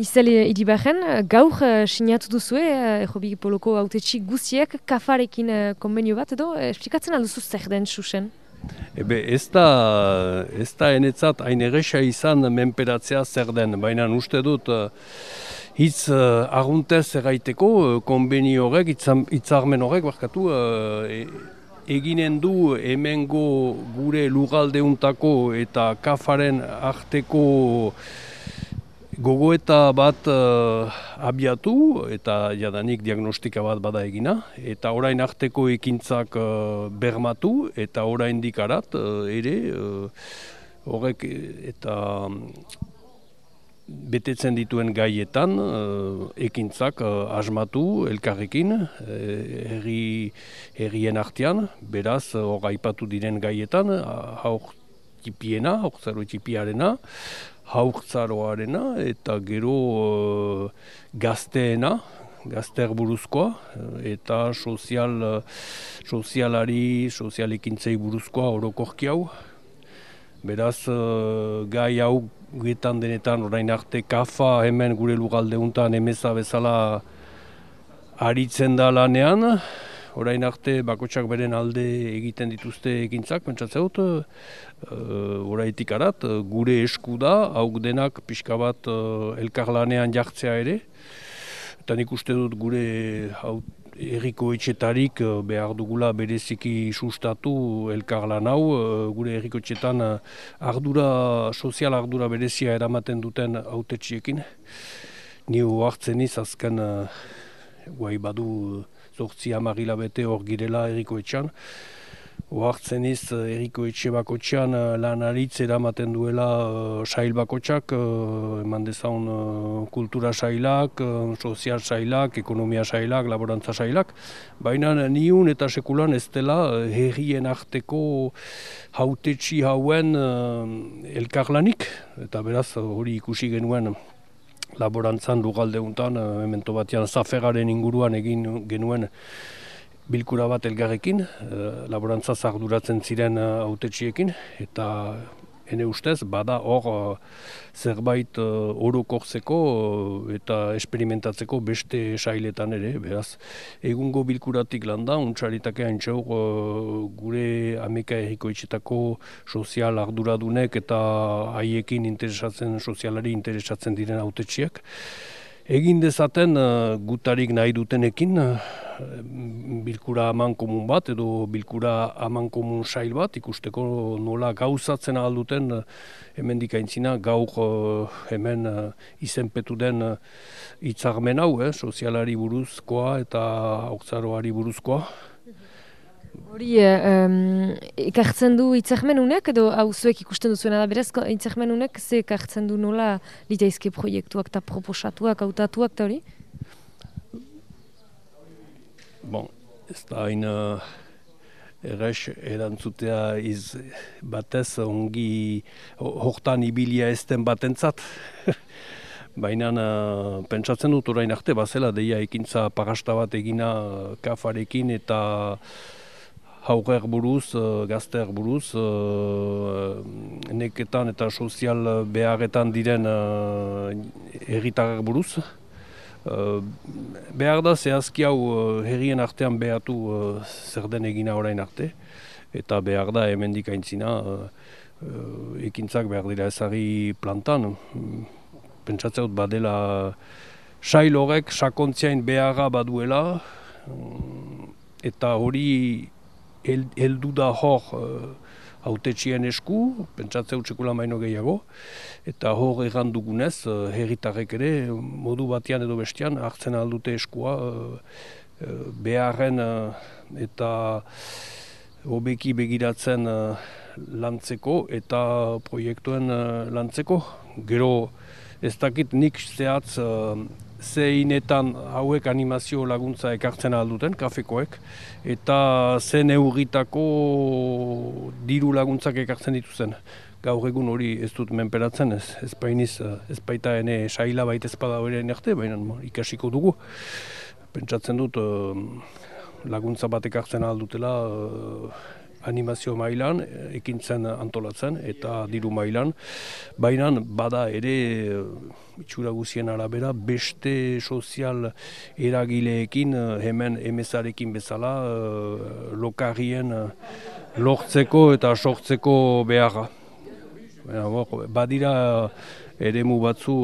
Izel iribarren, gaur uh, sinatu duzue, Ejobik Poloko autetxi guziek, kafarekin konbenio bat edo, esplikatzen alduzu zer den susen? Ebe ez da, ez da enetzat hain erresa izan menperatzea zer den, baina uste dut hitz uh, arguntez erraiteko uh, konbenio horrek, hitzarmen horrek, barkatu, uh, eginen du hemengo gure lugaldeuntako eta kafaren arteko gogoeta bat uh, abiatu eta jadanik diagnostika bat bada egina eta orain arteko ekintzak uh, bermatu eta orain dikarat uh, ere uh, horrek eta um, betetzen dituen gaietan ekintzak uh, asmatu elkarrekin uh, herri, herrien artean. Beraz hor aipatu diren gaietan uh, hauk tipiena, hauk tipiarena haurtzaroarena eta gero uh, gazteena, gazteak buruzkoa, eta sozial, sozialari, sozialekintzei buruzkoa orokorki hau. Beraz, uh, gai hau getan denetan orain arte kafa hemen gure lugalde untan emeza bezala aritzen da lanean, orain arte bakotsak beren alde egiten dituzte egintzak, pentsatzen dut, uh, oraitik arat, gure esku da, hauk denak pixka bat uh, elkarlanean jartzea ere, eta nik uste dut gure hau, erriko etxetarik behar dugula bereziki sustatu elkarlan hau, gure erriko etxetan ardura, sozial ardura berezia eramaten duten autetxiekin. Ni hartzen azken guai badu zortzi amagila bete hor girela eriko etxan. Oartzen iz eriko etxe bako txan eh, lan aritz eramaten duela uh, sail bako txak, uh, eman dezaun uh, kultura sailak, uh, sozial sailak, ekonomia sailak, laborantza sailak. Baina niun eta sekulan ez dela herrien arteko hautetxi hauen uh, elkarlanik. Eta beraz hori ikusi genuen laborantzan lugalde untan, eh, emento batean zafegaren inguruan egin genuen bilkura bat elgarrekin, e, laborantza zarduratzen ziren uh, autetxiekin, eta ene ustez, bada hor uh, zerbait uh, orokortzeko uh, eta esperimentatzeko beste sailetan ere, beraz, egungo bilkuratik landa, untxaritake haintxau uh, gure ameka erriko itxetako sozial arduradunek eta haiekin interesatzen, sozialari interesatzen diren autetxiak. Egin dezaten gutarik nahi dutenekin, bilkura aman komun bat edo bilkura aman komun sail bat ikusteko nola gauzatzen alduten eh, hemen dikaintzina gaur uh, hemen uh, izenpetu den hitzarmen hau, eh, sozialari buruzkoa eta aukzaroari buruzkoa. Hori, um, ikartzen du hitzarmen unek edo hau zuek ikusten duzuena da berez, hitzarmen unek ze ikartzen du nola litaizke proiektuak eta proposatuak, autatuak eta hori? Bon, ez da hain uh, errex erantzutea iz batez ongi hortan ibilia ezten batentzat. Baina uh, pentsatzen dut orain arte, bazela deia ekintza pagasta bat egina uh, kafarekin eta hauger buruz, uh, gazter buruz, uh, neketan eta sozial beharretan diren uh, buruz. Uh, behar da zehazki hau uh, herrien artean behatu uh, zer den egina orain arte. Eta behar da hemendik aintzina uh, ekintzak behar dira ezari plantan. Pentsatzea badela sail horrek sakontziain beharra baduela. Mm, eta hori heldu da hor autetxien esku, pentsatze utxekula maino gehiago, eta hor egan dugunez, uh, herritarrek ere, modu batean edo bestean, hartzen aldute eskua, uh, beharren eta hobeki begiratzen lantzeko eta proiektuen lantzeko. Gero ez dakit nik zehatz zeinetan hauek animazio laguntza ekartzen alduten, kafekoek, eta zen eurritako diru laguntzak ekartzen dituzen. Gaur egun hori ez dut menperatzen, ez, ez bainiz, ez baita ene saila baita ezpada hori erte, baina ikasiko dugu. Pentsatzen dut laguntza bat ekartzen aldutela animazio mailan, ekintzen antolatzen eta diru mailan. Baina bada ere itxura guzien arabera, beste sozial eragileekin, hemen emezarekin bezala, lokarien lortzeko eta sortzeko beharra. Badira eremu batzu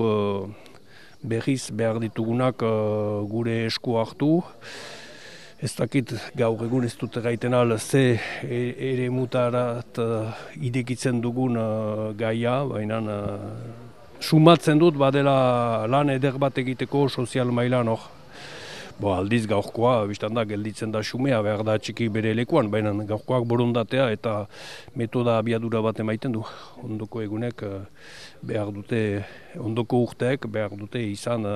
berriz behar ditugunak gure esku hartu, Ez dakit gaur egun ez dute gaiten al ze e, ere mutarat uh, idekitzen dugun uh, gaia, baina uh, sumatzen dut badela lan eder bat egiteko sozial mailan hor. Bo, aldiz gaurkoa, biztan da, gelditzen da xumea, behar da txiki bere lekuan, baina gaurkoak borondatea eta metoda abiadura bat emaiten du. Ondoko egunek eh, behar dute, ondoko urteek behar dute izan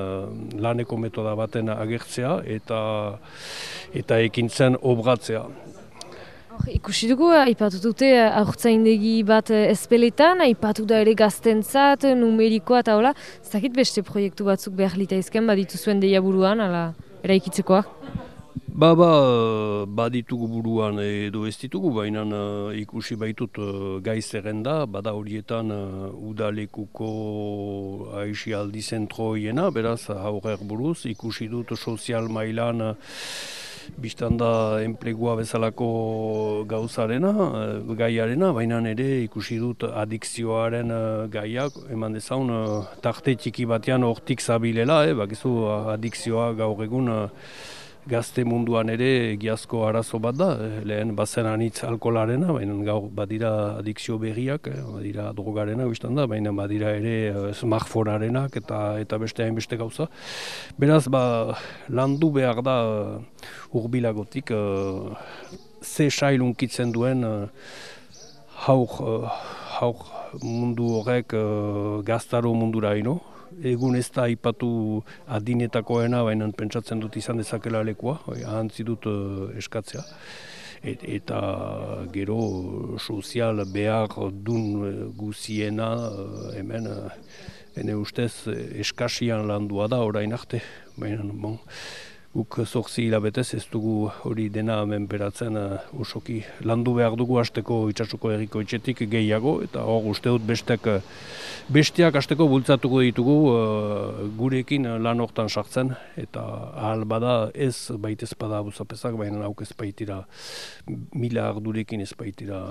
laneko metoda baten agertzea eta eta ekintzen obratzea. ikusi dugu, aipatu dute aurtzaindegi bat ezpeletan, aipatu da ere gaztentzat, numerikoa eta hola, ez beste proiektu batzuk behar litaizken baditu zuen deia buruan, ala eraikitzekoa? Ba, ba, baditugu buruan edo ez ditugu, baina uh, ikusi baitut uh, gai zerrenda, bada horietan uh, udalekuko aixi aldi zentroiena, beraz aurrer buruz, ikusi dut sozial mailan uh, biztan da enplegua bezalako gauzarena, uh, gaiarena, baina ere ikusi dut adikzioaren uh, gaiak, eman dezaun, uh, tarte txiki batean hortik zabilela, eh, bakizu adikzioa gaur egun gazte munduan ere egiazko arazo bat da, eh, lehen bazen anitz alkolarena, baina gaur badira adikzio berriak, eh, badira drogarena biztan da, baina badira ere eh, smartphonearenak eta eta beste hainbeste gauza. Beraz, ba, landu behar da urbilagotik, ze sailunkitzen duen hauk, hauk mundu horrek gaztaro mundura ino, egun ez da ipatu adinetakoena, baina pentsatzen dut izan dezakela lekua, ahantzi dut uh, eskatzea. eta gero sozial behar dun uh, guziena uh, hemen ene ustez eskasian landua da orain arte. Baina, bon, guk zorzi hilabetez ez dugu hori dena menperatzen uh, osoki landu behar dugu hasteko itxasuko erriko etxetik gehiago eta hor uste dut bestek uh, besteak hasteko bultzatuko ditugu uh, gurekin lan hortan sartzen eta ahal bada ez baitez bada abuzapesak baina hauk ez baitira mila ardurekin ez baitira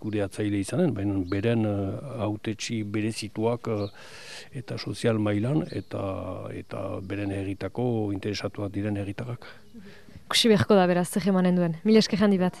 gure atzaile izanen baina beren uh, autetxi berezituak uh, eta sozial mailan eta eta beren egitako interesatuak diren egitarrak. Kusi beharko da beraz, zer emanen duen. Mila esker handi bat.